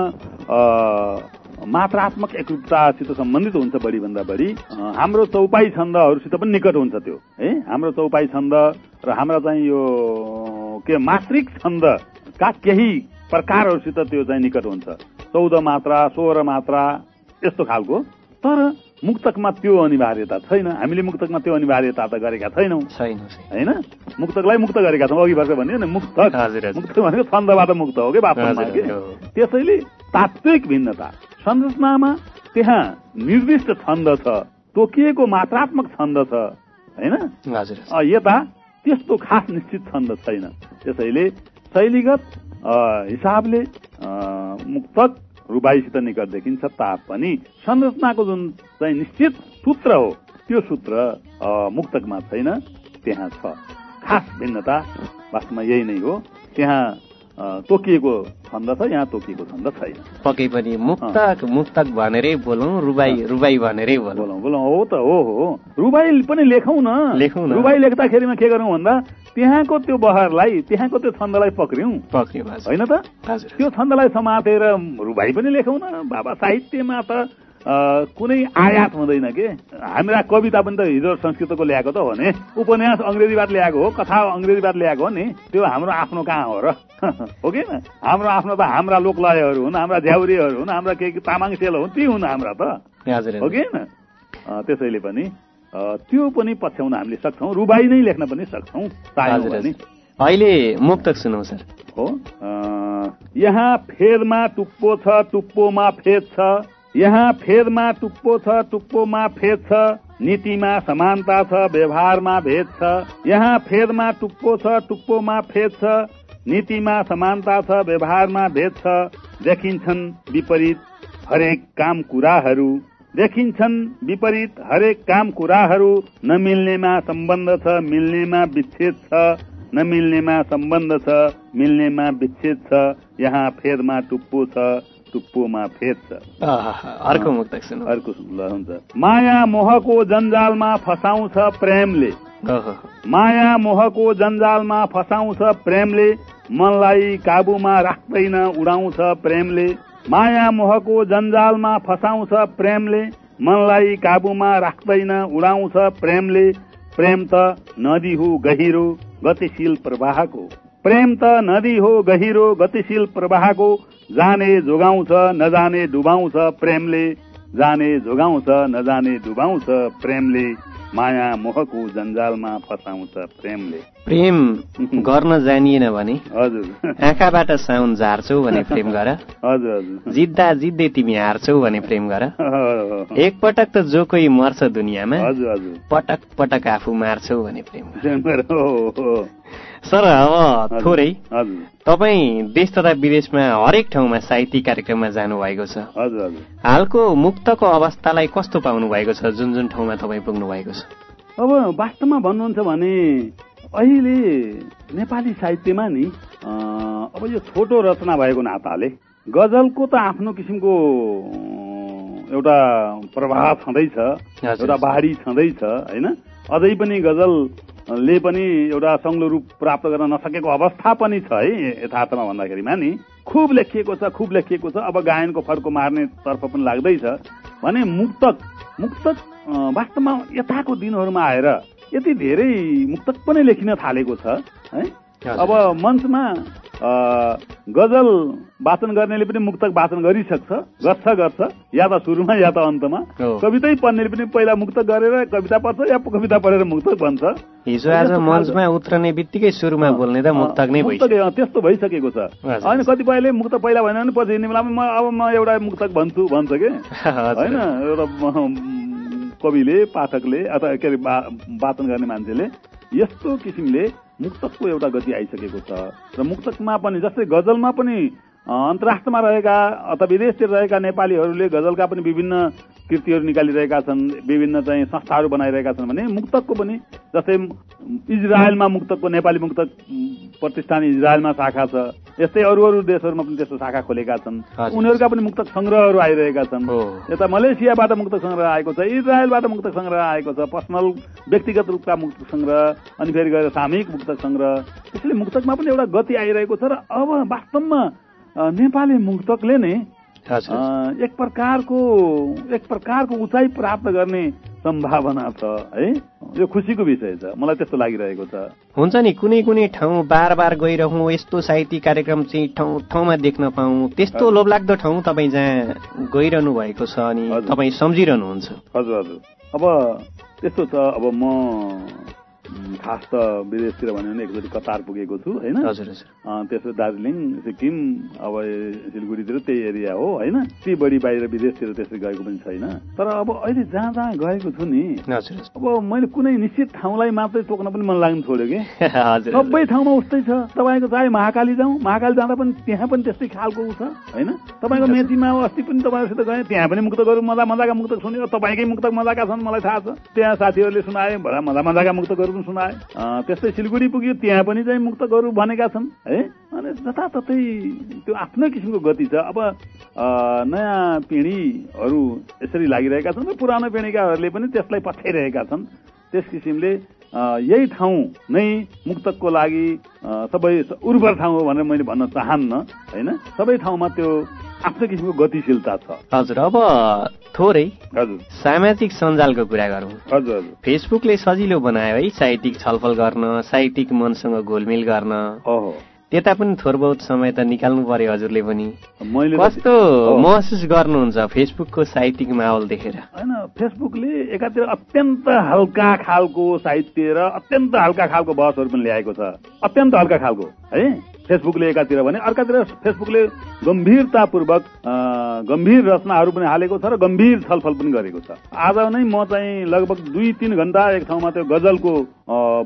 मात्रात्मक एकरूपतासित सम्बन्धित हुन्छ बढीभन्दा बढी अ, हाम्रो चौपाई छन्दहरूसित पनि निकट हुन्छ त्यो है? हाम्रो चौपाई छन्द र हाम्रा चाहिँ यो के मात्रिक छन्दका केही प्रकारहरूसित त्यो चाहिँ निकट हुन्छ। चौध मात्रा सोह्र मात्रा यस्तो खालको। तर मुक्तकमा त्यो अनिवार्यता छैन। हामीले मुक्तकमा त्यो अनिवार्यता त गरेका छैनौँ। होइन? मुक्तकलाई मुक्त गरेका छौँ। अघि भर्खर भन्यो नि मुक्तक। मुक्त भनेको छन्दबाट मुक्त हो कि वास्तवमा। त्यसैले तात्विक भिन्नता। संरचनामा त्यहाँ निर्दिष्ट छन्द छ। तोकिएको मात्रात्मक छन्द छ। होइन? यता त्यस्तो खास निश्चित छन्द छैन। त्यसैले शैलीगत हिसाबले मुक्तक रुबाईसित निकट देखिन्छ तापनि संरचनाको जुन चाहिँ निश्चित सूत्र हो त्यो सूत्र मुक्तकमा छैन। त्यहाँ छ। खास भिन्नता वास्तवमा यही नै हो। त्यहाँ तोकिएको छन्द छ यहाँ तोकिएको छन्द छैन पक्कै पनि मुक्तक मुक्तक भनेरै बोलौँ रुबाई रुबाई भनेरै बोलौँ। बोलौँ हो त हो हो। रुबाई पनि लेखौँ न। लेखौँ। रुबाई लेख्दाखेरिमा के गरौँ भन्दा त्यहाँको त्यो बहरलाई त्यहाँको त्यो छन्दलाई पक्रियौँ। पक्रियो होइन त? त्यो छन्दलाई समातेर रुबाई पनि लेखौँ न। बाबा साहित्यमा त कुनै आयात हुँदैन के? हाम्रा कविता पनि त हिजो संस्कृतको ल्याएको त हो नि। उपन्यास अङ्ग्रेजीबाट ल्याएको हो कथा अङ्ग्रेजीबाट ल्याएको हो नि। त्यो हाम्रो आफ्नो कहाँ हो र? [LAUGHS] हो कि हाम्रो आफ्नो त हाम्रा लोकलयहरू हुन् हाम्रा झ्याउरीहरू हुन् हाम्रा के तामाङ सेल हुन् ती हुन् हाम्रा त। हो कि त्यसैले पनि त्यो पनि पछ्याउन हामीले सक्छौँ रुबाई नै लेख्न पनि सक्छौँ अहिले मुक्तक सुनौ सर। हो? यहाँ फेदमा टुप्पो छ टुप्पोमा फेद छ। यहाँ फेदमा टुप्पो छ टुप्पोमा फेद छ नीतिमा समानता छ व्यवहारमा भेद छ। यहाँ फेदमा टुप्पो छ टुप्पोमा फेद छ नीतिमा समानता छ व्यवहारमा भेद छ। देखिन्छन् विपरीत हरेक काम कुराहरू। देखिन्छन् विपरीत हरेक काम कुराहरू। नमिल्नेमा सम्बन्ध छ मिल्नेमा विच्छेद छ। नमिल्नेमा सम्बन्ध छ मिल्नेमा विच्छेद छ। यहाँ फेदमा टुप्पो छ। टुप्पोमा फेद अर्को मुक्तक सुनौ अर्को ल हुन्छ। माया मोहको जन्जालमा फसाउँछ प्रेमले। माया मोहको जन्जालमा फसाउँछ प्रेमले। मनलाई काबुमा राख्दैन उडाउँछ प्रेमले। माया मोहको जन्जालमा फसाउँछ प्रेमले। मनलाई काबुमा राख्दैन उडाउँछ प्रेमले। प्रेम त नदी हो गहिरो गतिशील प्रवाहको। प्रेम त नदी हो गहिरो गतिशील प्रवाहको जाने जोगाउँछ नजाने डुबाउँछ प्रेमले जाने जोगाउँछ नजाने डुबाउँछ प्रेमले। माया मोहको जन्जालमा फसाउँछ प्रेमले। प्रेम गर्न जानिएन भने? हजुर। आँखाबाट साउन झार्छौ भने प्रेम गर। हजुर हजुर। जित्दा जित्दै तिमी हार्छौ भने प्रेम गर। हजुर एकपटक त जो कोही मर्छ दुनियाँमा हजुर पटक पटक आफू मार्छौ भने प्रेम गर। सर अब थोरै। हजुर। तपाईँ देश तथा विदेशमा हरेक ठाउँमा साहित्यिक कार्यक्रममा जानुभएको छ। हजुर हजुर। हालको मुक्तको अवस्थालाई कस्तो पाउनु भएको छ? जुन जुन ठाउँमा तपाईँ पुग्नु भएको छ? अब वास्तवमा भन्नुहुन्छ भने अहिले नेपाली साहित्यमा नि अब यो छोटो रचना भएको नाताले गजलको त आफ्नो किसिमको एउटा प्रभाव छँदैछ। एउटा बाढी छँदैछ होइन? अझै पनि गजलले पनि एउटा सङ्लो रूप प्राप्त गर्न नसकेको अवस्था पनि छ है? यथार्थमा भन्दाखेरिमा नि खुब लेखिएको छ खुब लेखिएको छ। अब गायनको फड्को मार्ने तर्फ पनि लाग्दैछ। भने मुक्तक मुक्तक वास्तवमा यताको दिनहरूमा आएर यति धेरै मुक्तक पनि लेखिन थालेको छ है? अब मञ्चमा गजल वाचन गर्नेले पनि मुक्तक वाचन गरिसक्छ गर्छ गर्छ या त सुरुमा या त अन्तमा। कवितै पढ्नेले पनि पहिला मुक्तक गरेर कविता पढ्छ या कविता पढेर मुक्तक भन्छ हिजो आज मञ्चमा उत्रने बित्तिकै सुरुमा बोल्ने त मुक्तक नै भइसक्यो त्यस्तो भइसकेको छ। होइन कतिपयले मुक्त पहिला भएन भने पछि हिँड्ने बेलामा म अब म एउटा मुक्तक भन्छु भन्छ कि। [LAUGHS] होइन एउटा कविले पाठकले अथवा के अरे वाचन गर्ने मान्छेले यस्तो किसिमले मुक्तकको एउटा गति आइसकेको छ र मुक्तकमा पनि जस्तै गजलमा पनि अन्तर्राष्ट्रमा रहेका अथवा विदेशतिर रहेका नेपालीहरूले गजलका पनि विभिन्न कृतिहरू निकालिरहेका छन् विभिन्न चाहिँ संस्थाहरू बनाइरहेका छन् भने मुक्तकको पनि जस्तै इजरायलमा मुक्तकको नेपाली मुक्तक प्रतिष्ठान इजरायलमा शाखा छ यस्तै अरू अरू देशहरूमा पनि त्यस्तो शाखा खोलेका छन्। उनीहरूका पनि मुक्तक संग्रहहरू आइरहेका छन्। यता मलेसियाबाट मुक्तक संग्रह आएको छ इजरायलबाट मुक्तक संग्रह आएको छ पर्सनल व्यक्तिगत रूपका मुक्तक संग्रह अनि फेरि गएर सामूहिक मुक्तक संग्रह त्यसैले मुक्तकमा पनि एउटा गति आइरहेको छ र अब वास्तवमा नेपाली मुक्तकले नै एक प्रकारको एक प्रकारको उचाइ प्राप्त गर्ने सम्भावना छ है? यो खुसीको विषय छ। मलाई त्यस्तो लागिरहेको छ। हुन्छ नि कुनै कुनै ठाउँ बार बार गइरहँ यस्तो साहित्यिक कार्यक्रम चाहिँ ठाउँ ठाउँमा देख्न पाऊँ। त्यस्तो लोभलाग्दो ठाउँ तपाईँ जहाँ गइरहनु भएको छ अनि। तपाईँ सम्झिरहनुहुन्छ। हजुर हजुर। अब त्यस्तो छ। अब म खास त विदेशतिर भन्यो भने एकचोटि कतार पुगेको छु होइन? त्यसपछि दार्जिलिङ सिक्किम अब सिलगढीतिर त्यही एरिया हो होइन? ती बढी बाहिर विदेशतिर त्यसरी गएको पनि छैन। तर अब अहिले जहाँ जहाँ गएको छु नि अब मैले कुनै निश्चित ठाउँलाई मात्रै तोक्न पनि मन लाग्नु छोड्यो कि? [LAUGHS] सबै ठाउँमा उस्तै छ। तपाईँको चाहे महाकाली जाउँ महाकाली जाँदा पनि त्यहाँ पनि त्यस्तै खालको उ छ होइन? तपाईँको मेचीमा अस्ति पनि तपाईँहरूसित गएँ त्यहाँ पनि मुक्तकहरू मजा मजाका मुक्तक सुन्यो तपाईँकै मुक्तक मजाका छन् मलाई थाहा छ। त्यहाँ साथीहरूले सुनाए मजा मजाका मुक्तकहरू सुनाए। त्यस्तै सिलगढी पुग्यो त्यहाँ पनि चाहिँ मुक्तकहरू भनेका छन् है? अनि जताततै त्यो आफ्नै किसिमको गति छ। अब नयाँ पिँढीहरू यसरी लागिरहेका छन् र पुरानो पिँढीकाहरूले पनि त्यसलाई पछ्याइरहेका छन्। त्यस किसिमले यही ठाउँ नै मुक्तकको लागि सबै उर्वर ठाउँ हो भनेर मैले भन्न चाहन्न होइन? सबै ठाउँमा त्यो आफ्नै किसिमको गतिशीलता छ। हजुर अब थोरै हजुर। सामाजिक सञ्जालको कुरा गरौँ। हजुर हजुर। फेसबुकले सजिलो बनायो है साहित्यिक छलफल गर्न साहित्यिक मनसँग घोलमिल गर्न। त्यता पनि थोर बहुत समय त निकाल्नु पर्यो हजुरले पनि। कस्तो। महसुस गर्नुहुन्छ फेसबुकको साहित्यिक माहौल देखेर? होइन फेसबुकले एकातिर अत्यन्त हल्का खालको साहित्य र अत्यन्त हल्का खालको बहसहरू पनि ल्याएको छ। अत्यन्त हल्का खालको है? फेसबुकले एकातिर भने अर्कातिर फेसबुकले गम्भीरतापूर्वक गम्भीर रचनाहरू पनि हालेको छ र गम्भीर छलफल पनि गरेको छ। आज नै म चाहिँ लगभग दुई तिन घन्टा एक ठाउँमा त्यो गजलको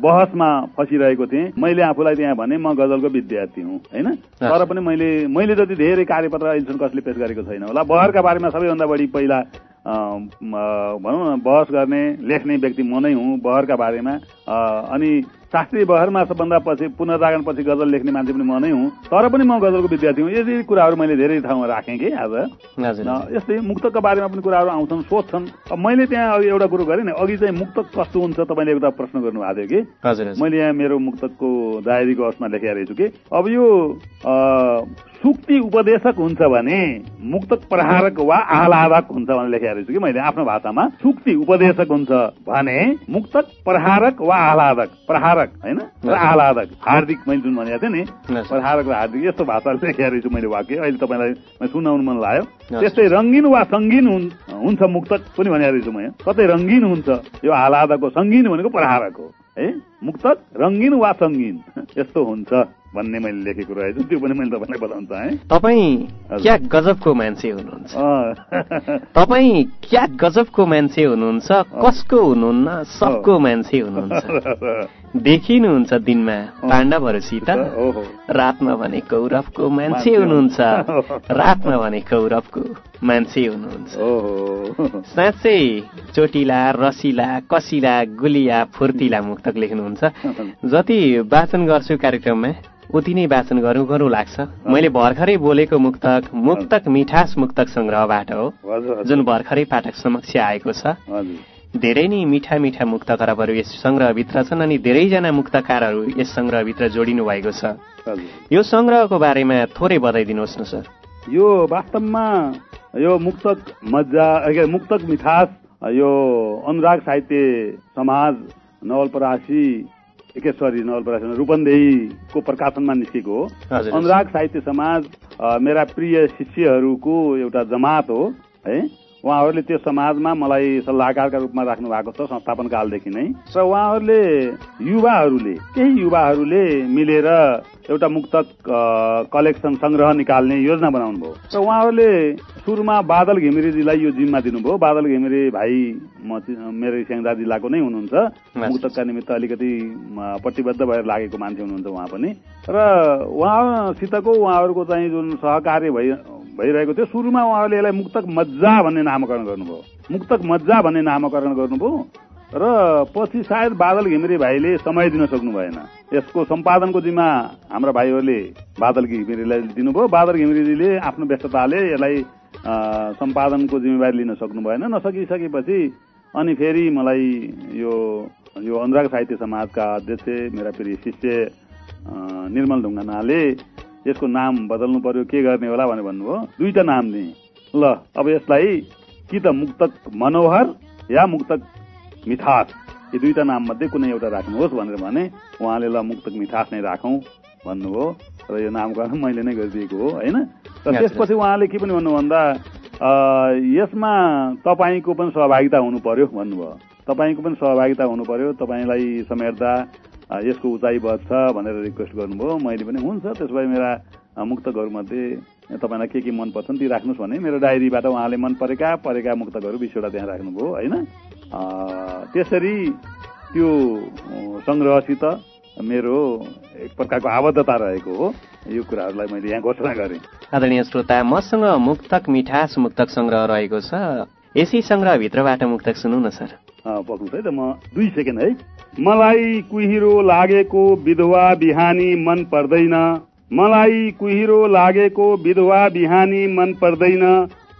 बहसमा फसिरहेको थिएँ। मैले आफूलाई त्यहाँ भने म गजलको विद्यार्थी हुँ होइन? तर पनि मैले मैले जति धेरै कार्यपत्र अहिलेसम्म कसले पेश गरेको छैन होला। बहरका बारेमा सबैभन्दा बढी पहिला भनौँ न बहस गर्ने लेख्ने व्यक्ति म नै हुँ बहरका बारेमा। अनि शास्त्रीय बहरमा सबभन्दा पछि पुनर्जागरण पछि गजल लेख्ने मान्छे पनि म नै हुँ। तर पनि म गजलको विद्यार्थी हुँ। यदि कुराहरू मैले धेरै ठाउँमा राखेँ कि आज यस्तै मुक्तकका बारेमा पनि कुराहरू आउँछन् सोध्छन्। अब मैले त्यहाँ अघि एउटा कुरो गरेँ नि अघि चाहिँ मुक्तक कस्तो हुन्छ तपाईँले एउटा प्रश्न गर्नुभएको थियो कि? मैले यहाँ मेरो मुक्तकको डायरीको अवस्थमा लेखेर रहेछु कि? अब यो सुक्ति उपदेशक हुन्छ भने मुक्तक प्रहारक वा आह्लादक हुन्छ भनेर लेखेर रहेछु कि मैले आफ्नो भाषामा। सुक्ति उपदेशक हुन्छ भने मुक्तक प्रहारक वा आह्लादक। प्रहारक होइन? र आह्लादक। हार्दिक मैले जुन भनेको थिएँ नि। प्रहारक र हार्दिक यस्तो भाषाले लेखेर रहेछु मैले वाक्य। अहिले तपाईँलाई सुनाउनु मन लाग्यो। त्यस्तै रङ्गिन वा सङ्गीन हुन्- हुन्छ मुक्तक पनि भनेर रहेछु म यहाँ कतै रङ्गिन हुन्छ यो आह्लादको सङ्गीन भनेको प्रहारक हो। है? मुक्तक रङ्गिन वा सङ्गीन। [LAUGHS] यस्तो हुन्छ। भन्ने मैले लेखेको रहेछु त्यो पनि मैले तपाईँलाई बताउन चाहेँ। तपाईँ। क्या गजबको मान्छे हुनुहुन्छ। तपाईँ क्या गजबको मान्छे हुनुहुन्छ? कसको हुनुहुन्न? सबको मान्छे हुनुहुन्छ। देखिनुहुन्छ दिनमा पाण्डवहरूसित [LAUGHS] रातमा भने कौरवको मान्छे हुनुहुन्छ। रातमा भने कौरवको मान्छे हुनुहुन्छ। साँच्चै चोटिला रसिला कसिला गुलिया फुर्तिला मुक्तक लेख्नुहुन्छ। [LAUGHS] जति वाचन गर्छु कार्यक्रममा उति नै वाचन गरौँ गरौँ लाग्छ। मैले भर्खरै बोलेको मुक्तक मुक्तक मिठास मुक्तक सङ्ग्रहबाट हो जुन भर्खरै पाठक समक्ष आएको छ। धेरै नै मिठा मिठा मुक्त खराबहरू यस सङ्ग्रहभित्र छन् अनि धेरैजना मुक्तकारहरू यस सङ्ग्रहभित्र जोडिनु भएको छ। यो सङ्ग्रहको बारेमा थोरै बताइदिनुहोस् न सर। यो वास्तवमा यो मुक्तक मजा मुक्तक मिठास यो अनुराग साहित्य समाज नवलपरासी एकेश्वरी नवलपरासी रूपन्देहीको प्रकाशनमा निस्केको हो। अनुराग साहित्य समाज मेरा प्रिय शिष्यहरूको एउटा जमात हो है। उहाँहरूले त्यो समाजमा मलाई सल्लाहकारका रूपमा राख्नु भएको छ संस्थापन कालदेखि नै। र उहाँहरूले युवाहरूले केही युवाहरूले मिलेर एउटा मुक्तक अ, कलेक्सन संग्रह निकाल्ने योजना बनाउनु भयो र उहाँहरूले सुरुमा बादल घिमिरेजीलाई यो जिम्मा दिनुभयो। बादल घिमिरे भाइ म मेरो स्याङ्जा जिल्लाको नै हुनुहुन्छ। मुक्तकका निमित्त अलिकति प्रतिबद्ध भएर लागेको मान्छे हुनुहुन्छ उहाँ पनि। र उहाँसितको उहाँहरूको चाहिँ जुन सहकार्य भइ भइरहेको थियो। सुरुमा उहाँहरूले यसलाई मुक्तक मज्जा भन्ने नामकरण गर्नुभयो। मुक्तक मज्जा भन्ने नामकरण गर्नुभयो र पछि सायद बादल घिमिरे भाइले समय दिन सक्नु भएन। यसको सम्पादनको जिम्मा हाम्रा भाइहरूले बादल घिमिरेलाई दिनुभयो। बादल घिमिरेजीले आफ्नो व्यस्तताले यसलाई सम्पादनको जिम्मेवारी लिन सक्नु भएन। नसकिसकेपछि अनि फेरि मलाई यो यो अनुराग साहित्य समाजका अध्यक्ष मेरा प्रिय शिष्य निर्मल ढुङ्गानाले यसको नाम बदल्नु पर्यो के गर्ने होला भनेर भन्नुभयो। दुईटा नाम दिए। ल अब यसलाई कि त मुक्तक मनोहर या मुक्तक मिठास? यी दुईटा नाम मध्ये कुनै एउटा राख्नुहोस् भनेर भने उहाँले ल मुक्तक मिठास नै राखौँ भन्नुभयो। र यो नामकरण मैले नै गरिदिएको हो होइन? र त्यसपछि उहाँले के पनि भन्नु भन्दा यसमा तपाईँको पनि सहभागिता हुनु पर्यो भन्नुभयो। तपाईँको पनि सहभागिता हुनु पर्यो। तपाईँलाई समेट्दा यसको उचाइ बढ्छ भनेर रिक्वेस्ट गर्नुभयो। मैले पनि हुन्छ त्यसो भए मेरा मुक्तकहरूमध्ये तपाईँलाई के के मन पर्छन् ती राख्नुहोस् भने मेरो डायरीबाट उहाँले मन परेका परेका मुक्तकहरू बिसवटा त्यहाँ राख्नुभयो होइन? त्यसरी त्यो सङ्ग्रहसित मेरो एक प्रकारको आबद्धता रहेको हो। यो कुराहरूलाई मैले यहाँ घोषणा गरेँ। आदरणीय श्रोता मसँग मुक्तक मिठास मुक्तक सङ्ग्रह रहेको छ। यसै सङ्ग्रहभित्रबाट मुक्तक सुनौ न सर। अ, पक्नुहोस् है त म दुई सेकेन्ड है। मलाई कुहिरो लागेको विधवा बिहानी मन पर्दैन। मलाई कुहिरो लागेको विधवा बिहानी मन पर्दैन।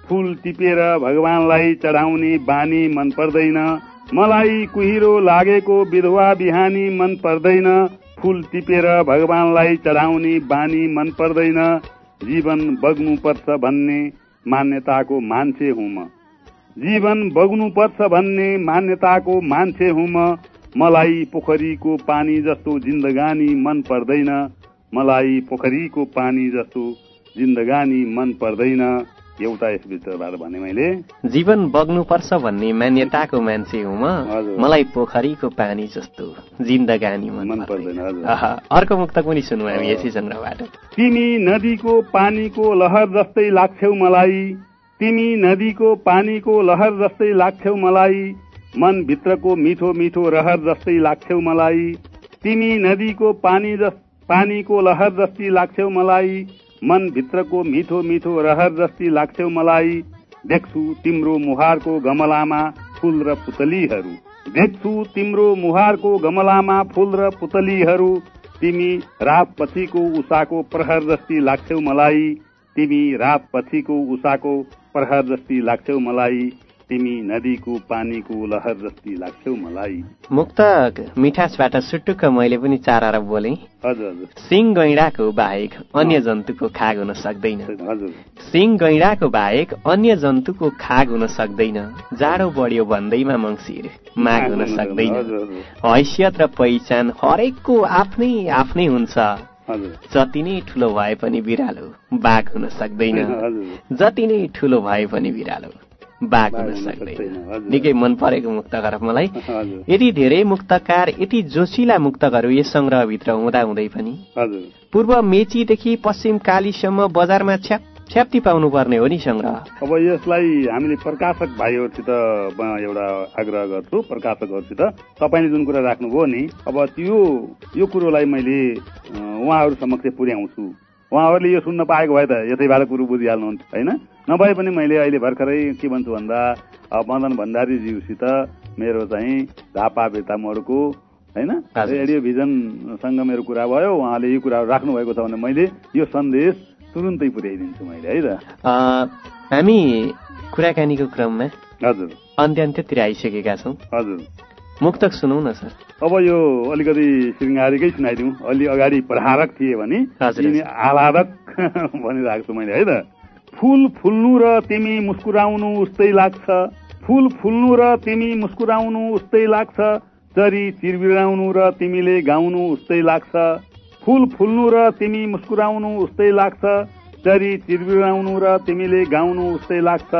फूल टिपेर भगवानलाई चढाउने बानी मन पर्दैन। मलाई कुहिरो लागेको विधवा बिहानी मन पर्दैन। फूल टिपेर भगवानलाई चढाउने बानी मन पर्दैन। जीवन बग्नुपर्छ भन्ने मान्यताको मान्छे हुँ म। जीवन बग्नुपर्छ भन्ने मान्यताको मान्छे हुँ म। मलाई पोखरीको पानी जस्तो जिन्दगानी मन पर्दैन। मलाई पोखरीको पानी जस्तो जिन्दगानी मन पर्दैन। एउटा यसभित्रबाट भने मैले जीवन बग्नुपर्छ भन्ने मान्यताको मान्छे हुँ म। मलाई पोखरीको पानी जस्तो जिन्दगानी मन पर्दैन, अर्को मुक्तक पनि सुनौँ हामी यसै सङ्ग्रहबाट तिमी नदीको पानीको लहर जस्तै लाग्छौ मलाई। तिमी नदीको पानीको लहर जस्तै लाग्छौ मलाई। मन भित्रको मिठो मिठो रहर जस्तै लाग्छौ मलाई। तिमी नदीको पानी जस पानीको लहर जस्ती लाग्छौ मलाई। मन भित्रको मिठो मिठो रहर जस्ती लाग्छौ मलाई। देख्छु तिम्रो मुहारको गमलामा फूल र पुतलीहरू। देख्छु तिम्रो मुहारको गमलामा फूल र पुतलीहरू। तिमी रात पछिको उषाको प्रहर जस्ती लाग्छौ मलाई। तिमी रात पछिको उषाको प्रहर जस्ती लाग्छौ मलाई। तिमी नदीको पानीको लहर जस्ती लाग्छौ मलाई। मुक्तक मिठासबाट सुटुक्क मैले पनि चार बोलेँ। हजुर सिङ गैँडाको बाहेक अन्य जन्तुको खाग हुन सक्दैन। हजुर सिङ गैँडाको बाहेक अन्य जन्तुको खाग हुन सक्दैन। जाडो बढ्यो भन्दैमा मङ्सिर माग हुन सक्दैन। हैसियत र पहिचान हरेकको आफ्नै आफ्नै हुन्छ। जति नै ठुलो भए पनि बिरालो बाघ हुन सक्दैन। [LAUGHS] जति नै ठुलो भए पनि बिरालो। हुन सक्दैन। निकै मन परेको मुक्तकर मलाई। यति धेरै मुक्तकार यति जोसिला मुक्तकहरू यस सङ्ग्रहभित्र हुँदा हुँदै पनि हजुर। पूर्व मेचीदेखि पश्चिम कालीसम्म बजारमा छ्याप छ्याप्ती पाउनु पर्ने हो नि सङ्ग्रह अब यसलाई हामीले प्रकाशक भाइहरूसित म एउटा आग्रह गर्छु प्रकाशकहरूसित। तपाईँले जुन कुरा राख्नुभयो नि अब त्यो यो कुरोलाई मैले उहाँहरू समक्ष पुर्याउँछु। उहाँहरूले यो सुन्न पाएको भए त यतैबाट कुरो बुझिहाल्नुहुन्छ होइन? नभए पनि मैले अहिले भर्खरै के भन्छु भन्दा मदन भण्डारीज्यूसित मेरो चाहिँ झापा बेता मोडको होइन। रेडियो भिजनसँग मेरो कुरा भयो उहाँले यो कुराहरू राख्नु भएको छ भने मैले यो सन्देश तुरुन्तै पुर्याइदिन्छु मैले है त? हामी कुराकानीको क्रममा हजुर। अन्त्य अन्त्यतिर आइसकेका छौँ। हजुर। मुक्तक सुनौ न सर। अब यो अलिकति श्रृङ्गारिकै सुनाइदिउँ। अलि अगाडि प्रहारक थिए भने। आह्लादक [LAUGHS] भनिरहेको छु मैले है त? फुल फुल्नु र तिमी मुस्कुराउनु उस्तै लाग्छ। फुल फुल्नु र तिमी मुस्कुराउनु उस्तै लाग्छ। चरी चिरबिराउनु र तिमीले गाउनु उस्तै लाग्छ। फुल फुल्नु र तिमी मुस्कुराउनु उस्तै लाग्छ। चरी चिरबिराउनु र तिमीले गाउनु उस्तै लाग्छ।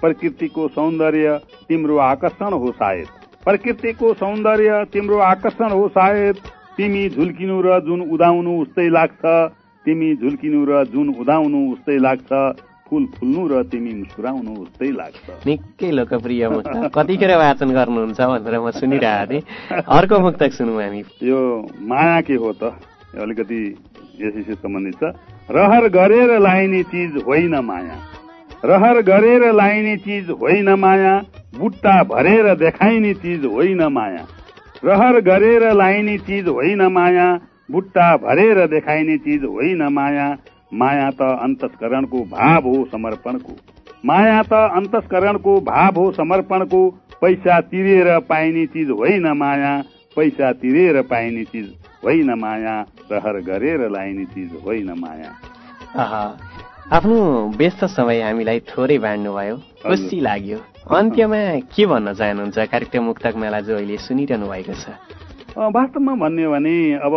प्रकृतिको सौन्दर्य तिम्रो आकर्षण हो सायद। प्रकृतिको सौन्दर्य तिम्रो आकर्षण हो सायद। तिमी झुल्किनु र जुन उदाउनु उस्तै लाग्छ। तिमी झुल्किनु र जुन उदाउनु उस्तै लाग्छ। फुल फुल्नु र तिमी मुस्कुराउनु उस्तै लाग्छ। निकै लोकप्रिय मुक्तक। कतिखेर वाचन गर्नुहुन्छ भनेर म सुनिरहेको थिएँ। अर्को मुक्तक सुनौँ हामी। यो माया के हो त? अलिकति यसैसित सम्बन्धित छ। रहर गरेर लाइने चिज होइन माया। रहर गरेर लाइने चिज होइन माया। बुट्टा भरेर देखाइने चिज होइन माया। रहर गरेर लाइने चिज होइन माया। बुट्टा भरेर देखाइने चिज होइन माया। माया त अन्तस्करणको भाव हो समर्पणको। माया त अन्तस्करणको भाव हो समर्पणको पैसा तिरेर पाइने चिज होइन माया पैसा तिरेर पाइने चिज होइन माया रहर गरेर लाइने चिज होइन माया। आफ्नो व्यस्त समय हामीलाई थोरै बाँड्नुभयो खुसी लाग्यो। अन्त्यमा के भन्न चाहनुहुन्छ? कार्यक्रम मुक्तक मेला जो अहिले सुनिरहनु भएको छ। वास्तवमा भन्ने हो भने अब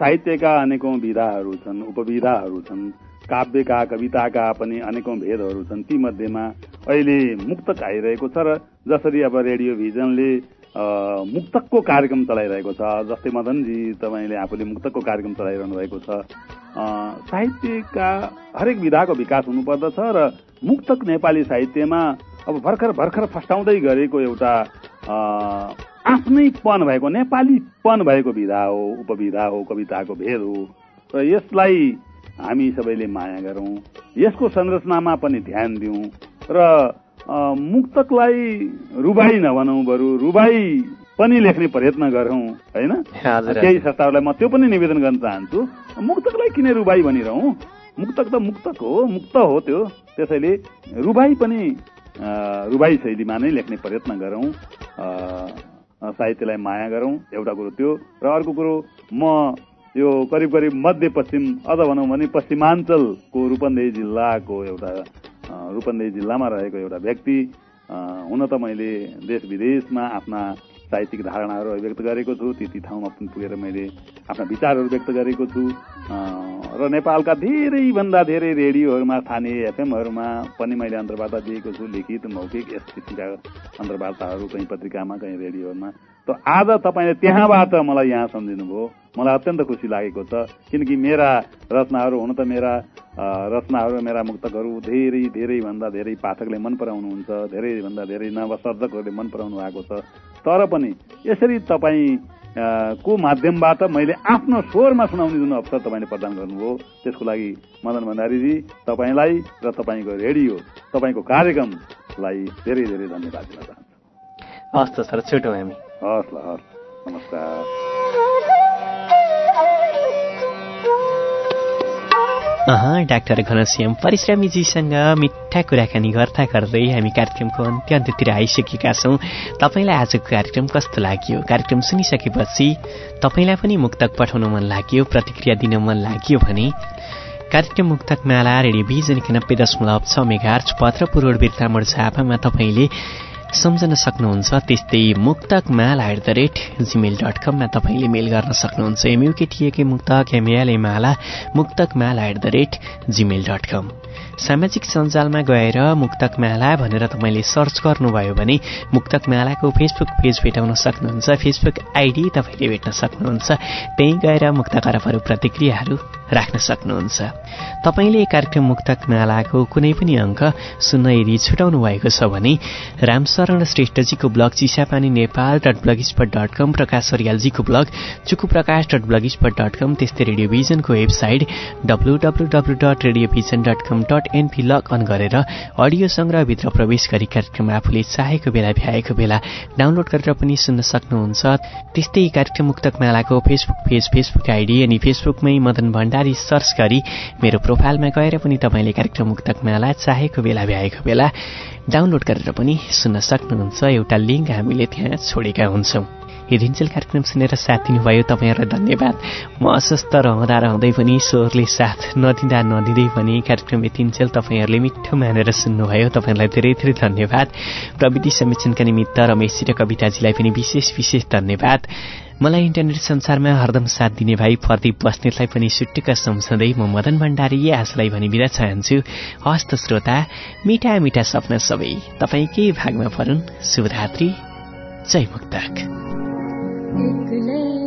साहित्यका अनेकौं विधाहरू छन् उपविधाहरू छन् काव्यका कविताका पनि अनेकौं भेदहरू छन्। ती मध्येमा अहिले मुक्तक आइरहेको छ र जसरी अब रेडियो भिजनले मुक्तकको कार्यक्रम चलाइरहेको छ जस्तै मदनजी तपाईँले आफूले मुक्तकको कार्यक्रम चलाइरहनु भएको छ। साहित्यका हरेक विधाको विकास हुनुपर्दछ र मुक्तक नेपाली साहित्यमा अब भर्खर भर्खर फस्टाउँदै गरेको एउटा आफ्नैपन भएको नेपालीपन भएको विधा हो उपविधा हो कविताको भेद हो। र यसलाई हामी सबैले माया गरौँ। यसको संरचनामा पनि ध्यान दिउँ। र मुक्तकलाई रुबाई नभनौँ बरु रुबाई पनि लेख्ने प्रयत्न गरौँ होइन? केही संस्थाहरूलाई म त्यो पनि निवेदन गर्न चाहन्छु। मुक्तकलाई किन रुबाई भनिरहँ? मुक्तक त मुक्तक हो मुक्त हो त्यो। त्यसैले रुबाई पनि रुबाई शैलीमा नै लेख्ने प्रयत्न गरौँ। साहित्यलाई माया गरौँ एउटा कुरो त्यो। र अर्को कुरो म यो करिब करिब मध्यपश्चिम अझ भनौँ भने पश्चिमाञ्चलको रूपन्देही जिल्लाको एउटा रूपन्देही जिल्लामा रहेको एउटा व्यक्ति। हुन त मैले देश विदेशमा आफ्ना साहित्यिक धारणाहरू व्यक्त गरेको छु ती ती ठाउँमा पनि पुगेर मैले आफ्ना विचारहरू व्यक्त गरेको छु। र नेपालका धेरैभन्दा धेरै रेडियोहरूमा स्थानीय एफएमहरूमा पनि मैले अन्तर्वार्ता दिएको छु लिखित मौखिक यस किसिमका अन्तर्वार्ताहरू कहीँ पत्रिकामा कहीँ रेडियोमा त आज तपाईँले त्यहाँबाट मलाई यहाँ सम्झिनुभयो। मलाई अत्यन्त खुसी लागेको छ किनकि मेरा रचनाहरू हुन त मेरा रचनाहरू मेरा मुक्तकहरू धेरै धेरैभन्दा धेरै पाठकले मन पराउनुहुन्छ धेरैभन्दा धेरै नवसर्जकहरूले मन पराउनु भएको छ। तर पनि यसरी तपाईँ को माध्यमबाट मैले आफ्नो स्वरमा सुनाउने जुन अवसर तपाईँले प्रदान गर्नुभयो त्यसको लागि मदन भण्डारीजी तपाईँलाई र तपाईँको रेडियो तपाईँको कार्यक्रमलाई धेरै धेरै धन्यवाद दिन चाहन्छु। हस् त सर छुटौँ हामी। हस् ल हस् नमस्कार। अह डाक्टर घनश्याम परिश्रमीजीसँग मिठा कुराकानी गर्दा गर्दै हामी कार्यक्रमको अन्त्य अन्त्यतिर आइसकेका छौँ। तपाईँलाई आजको कार्यक्रम कस्तो लाग्यो? कार्यक्रम सुनिसकेपछि तपाईँलाई पनि मुक्तक पठाउन मन लाग्यो प्रतिक्रिया दिन मन लाग्यो भने कार्यक्रम मुक्तक माला रेडियो बिजन एकानब्बे दशमलव छ मेगार्च पत्र पुरोड बिर्तामोड झापामा तपाईँले सम्झन सक्नुहुन्छ। त्यस्तै मुक्तक माला at the rate Gmail dot कममा तपाईँले मेल गर्न सक्नुहुन्छ। एमयुकेटिएके मुक्तक एमएलए माला मुक्तक माला at the rate Gmail dot com सामाजिक सञ्जालमा गएर मुक्तक माला भनेर तपाईँले सर्च गर्नुभयो भने मुक्तक मालाको फेसबुक पेज भेटाउन सक्नुहुन्छ। फेसबुक आइडी तपाईँले भेट्न सक्नुहुन्छ। त्यहीँ गएर मुक्तकरफहरू प्रतिक्रियाहरू राख्न सक्नुहुन्छ। तपाईँले कार्यक्रम मुक्तक मालाको कुनै पनि अङ्क सुन्न यदि छुटाउनु भएको छ भने Ramsharan श्रेष्ठजीको blog Chisapani Nepal dot blogspot dot com Prakash सरियालजीको blog Chuku Prakash dot blogspot dot com त्यस्तै रेडियोभिजनको website W W W dot radiovision dot com dot NP log on गरेर अडियो सङ्ग्रहभित्र प्रवेश गरी कार्यक्रम आफूले चाहेको बेला भ्याएको बेला डाउनलोड गरेर पनि सुन्न सक्नुहुन्छ। त्यस्तै कार्यक्रम मुक्तक मालाको फेसबुक पेज फेसबुक आइडी अनि फेसबुकमै मदन भण्डारी सर्च गरी मेरो प्रोफाइलमा गएर पनि तपाईँले कार्यक्रम मुक्तक माला चाहेको बेला भ्याएको बेला डाउनलोड गरेर पनि सुन्न सक्नुहुन्छ। एउटा लिङ्क हामीले त्यहाँ छोडेका हुन्छौँ। हिरिन्जेल कार्यक्रम सुनेर साथ दिनुभयो तपाईँहरूलाई धन्यवाद। म अस्वस्थ रहँदा रहँदै पनि स्वरले साथ नदिँदा नदिँदै पनि कार्यक्रम यतिन्जेल तपाईँहरूले मिठो मानेर सुन्नुभयो। तपाईँहरूलाई धेरै धेरै धन्यवाद। प्रविधि समीक्षणका निमित्त रमेशजी र कविताजीलाई पनि विशेष विशेष धन्यवाद। मलाई इन्टरनेट संसारमा हरदम साथ दिने भाइ प्रदीप बस्नेतलाई पनि सुट्टिका सम्झँदै म मदन भण्डारी आजलाई भनी बिदा चाहन्छु। हस्त श्रोता मिठा मिठा सपना सबै तपाईँकै भागमा परुन् शुभरात्रि। जय मुक्तक। एक्लै